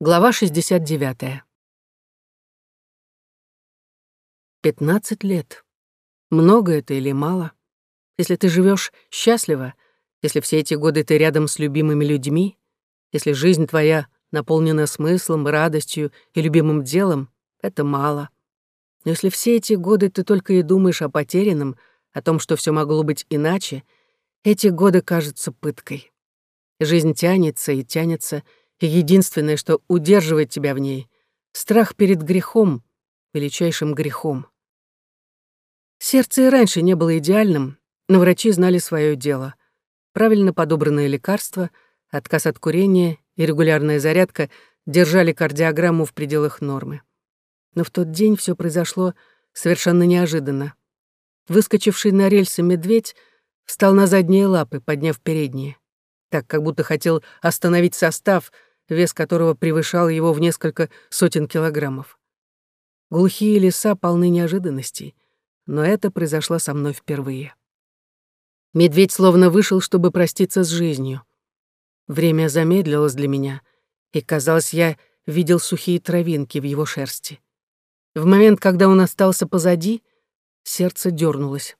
Глава 69. 15 лет. Много это или мало? Если ты живешь счастливо, если все эти годы ты рядом с любимыми людьми, если жизнь твоя наполнена смыслом, радостью и любимым делом, это мало. Но если все эти годы ты только и думаешь о потерянном, о том, что все могло быть иначе, эти годы кажутся пыткой. Жизнь тянется и тянется, единственное, что удерживает тебя в ней — страх перед грехом, величайшим грехом. Сердце и раньше не было идеальным, но врачи знали свое дело. Правильно подобранное лекарство, отказ от курения и регулярная зарядка держали кардиограмму в пределах нормы. Но в тот день все произошло совершенно неожиданно. Выскочивший на рельсы медведь встал на задние лапы, подняв передние, так как будто хотел остановить состав — вес которого превышал его в несколько сотен килограммов. Глухие леса полны неожиданностей, но это произошло со мной впервые. Медведь словно вышел, чтобы проститься с жизнью. Время замедлилось для меня, и, казалось, я видел сухие травинки в его шерсти. В момент, когда он остался позади, сердце дернулось.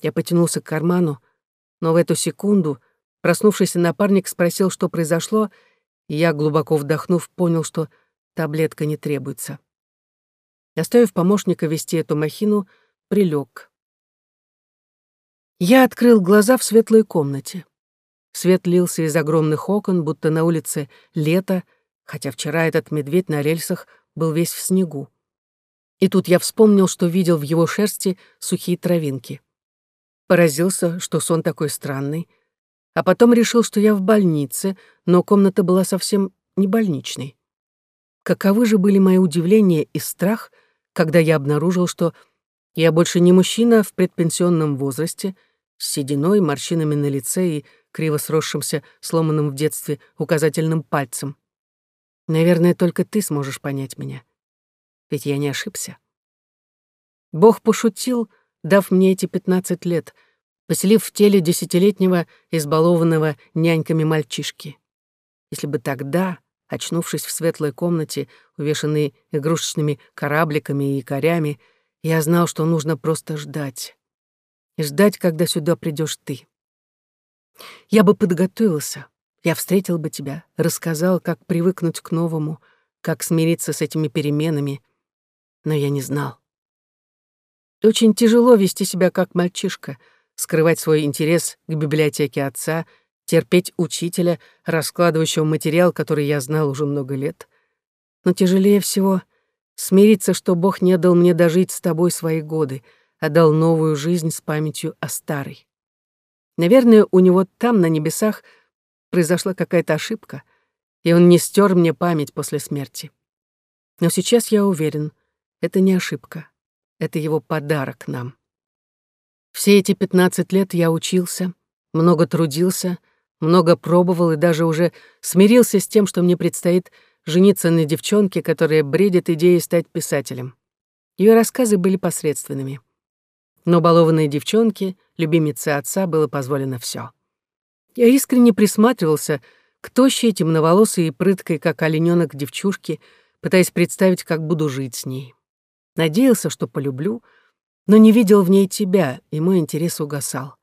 Я потянулся к карману, но в эту секунду проснувшийся напарник спросил, что произошло, я, глубоко вдохнув, понял, что таблетка не требуется. Оставив помощника вести эту махину, прилег. Я открыл глаза в светлой комнате. Свет лился из огромных окон, будто на улице лето, хотя вчера этот медведь на рельсах был весь в снегу. И тут я вспомнил, что видел в его шерсти сухие травинки. Поразился, что сон такой странный — а потом решил, что я в больнице, но комната была совсем не больничной. Каковы же были мои удивление и страх, когда я обнаружил, что я больше не мужчина в предпенсионном возрасте, с сединой, морщинами на лице и криво сросшимся, сломанным в детстве указательным пальцем. Наверное, только ты сможешь понять меня. Ведь я не ошибся. Бог пошутил, дав мне эти пятнадцать лет — поселив в теле десятилетнего, избалованного няньками мальчишки. Если бы тогда, очнувшись в светлой комнате, увешанной игрушечными корабликами и якорями, я знал, что нужно просто ждать. И ждать, когда сюда придешь ты. Я бы подготовился, я встретил бы тебя, рассказал, как привыкнуть к новому, как смириться с этими переменами, но я не знал. Очень тяжело вести себя как мальчишка — скрывать свой интерес к библиотеке отца, терпеть учителя, раскладывающего материал, который я знал уже много лет. Но тяжелее всего смириться, что Бог не дал мне дожить с тобой свои годы, а дал новую жизнь с памятью о старой. Наверное, у него там, на небесах, произошла какая-то ошибка, и он не стер мне память после смерти. Но сейчас я уверен, это не ошибка, это его подарок нам. Все эти пятнадцать лет я учился, много трудился, много пробовал и даже уже смирился с тем, что мне предстоит жениться на девчонке, которая бредит идеей стать писателем. Ее рассказы были посредственными. Но балованной девчонке, любимице отца, было позволено все. Я искренне присматривался к тощей, темноволосой и прыткой, как оленёнок девчушке, пытаясь представить, как буду жить с ней. Надеялся, что полюблю — но не видел в ней тебя, и мой интерес угасал.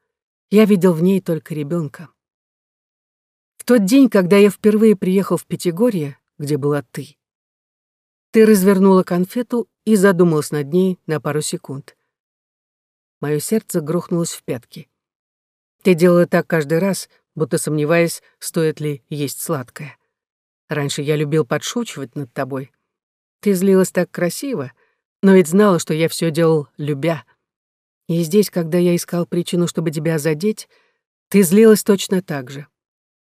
Я видел в ней только ребенка. В тот день, когда я впервые приехал в Пятигорье, где была ты, ты развернула конфету и задумалась над ней на пару секунд. Мое сердце грохнулось в пятки. Ты делала так каждый раз, будто сомневаясь, стоит ли есть сладкое. Раньше я любил подшучивать над тобой. Ты злилась так красиво, но ведь знала, что я все делал любя. И здесь, когда я искал причину, чтобы тебя задеть, ты злилась точно так же.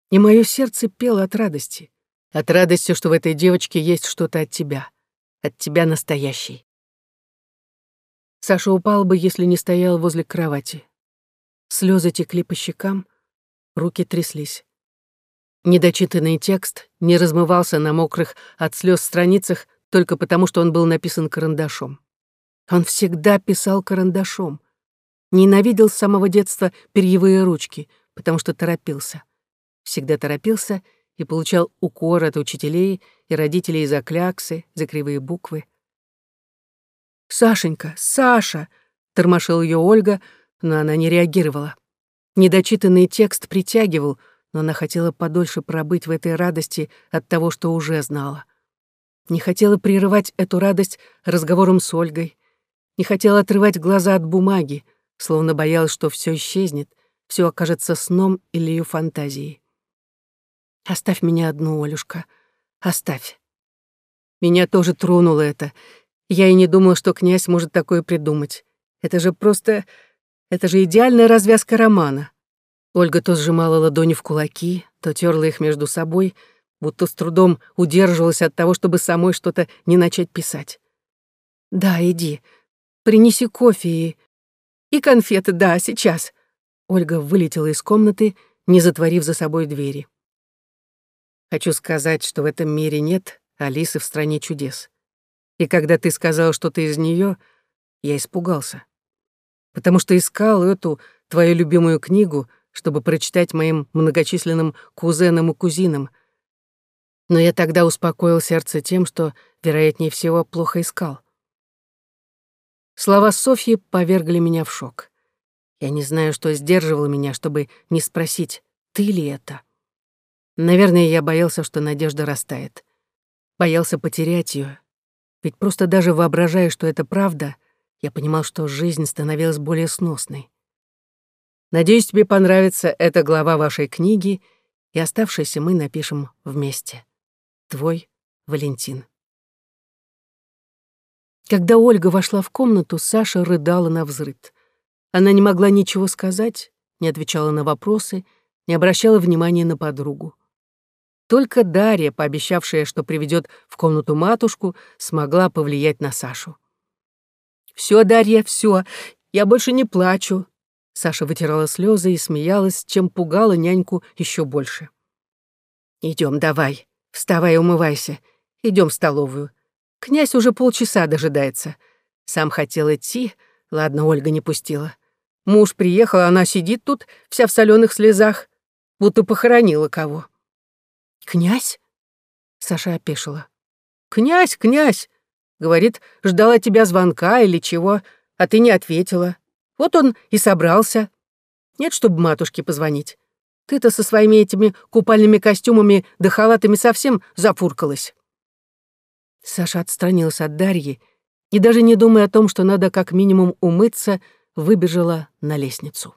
И мое сердце пело от радости. От радости, что в этой девочке есть что-то от тебя. От тебя настоящий. Саша упал бы, если не стоял возле кровати. Слезы текли по щекам, руки тряслись. Недочитанный текст не размывался на мокрых от слез страницах, только потому, что он был написан карандашом. Он всегда писал карандашом. Ненавидел с самого детства перьевые ручки, потому что торопился. Всегда торопился и получал укор от учителей и родителей за кляксы, за кривые буквы. «Сашенька, Саша!» — тормошил ее Ольга, но она не реагировала. Недочитанный текст притягивал, но она хотела подольше пробыть в этой радости от того, что уже знала. Не хотела прерывать эту радость разговором с Ольгой, не хотела отрывать глаза от бумаги, словно боялась, что все исчезнет, все окажется сном или ее фантазией. «Оставь меня одну, Олюшка, оставь». Меня тоже тронуло это. Я и не думала, что князь может такое придумать. Это же просто... Это же идеальная развязка романа. Ольга то сжимала ладони в кулаки, то терла их между собой, будто с трудом удерживалась от того, чтобы самой что-то не начать писать. «Да, иди. Принеси кофе и... И конфеты, да, сейчас». Ольга вылетела из комнаты, не затворив за собой двери. Хочу сказать, что в этом мире нет Алисы в стране чудес. И когда ты сказал что-то из нее, я испугался. Потому что искал эту твою любимую книгу, чтобы прочитать моим многочисленным кузенам и кузинам — но я тогда успокоил сердце тем, что, вероятнее всего, плохо искал. Слова Софьи повергли меня в шок. Я не знаю, что сдерживало меня, чтобы не спросить, ты ли это. Наверное, я боялся, что надежда растает. Боялся потерять ее. Ведь просто даже воображая, что это правда, я понимал, что жизнь становилась более сносной. Надеюсь, тебе понравится эта глава вашей книги, и оставшиеся мы напишем вместе. Твой Валентин. Когда Ольга вошла в комнату, Саша рыдала на взрыд. Она не могла ничего сказать, не отвечала на вопросы, не обращала внимания на подругу. Только Дарья, пообещавшая, что приведет в комнату матушку, смогла повлиять на Сашу. Все, Дарья, все, я больше не плачу. Саша вытирала слезы и смеялась, чем пугала няньку еще больше. Идем, давай, Вставай, умывайся. Идем в столовую. Князь уже полчаса дожидается. Сам хотел идти, ладно, Ольга не пустила. Муж приехал, она сидит тут, вся в соленых слезах, будто похоронила кого. «Князь?» Саша опешила. «Князь, князь!» Говорит, ждала тебя звонка или чего, а ты не ответила. Вот он и собрался. Нет, чтобы матушке позвонить. Ты-то со своими этими купальными костюмами да халатами совсем запуркалась. Саша отстранилась от Дарьи и, даже не думая о том, что надо как минимум умыться, выбежала на лестницу.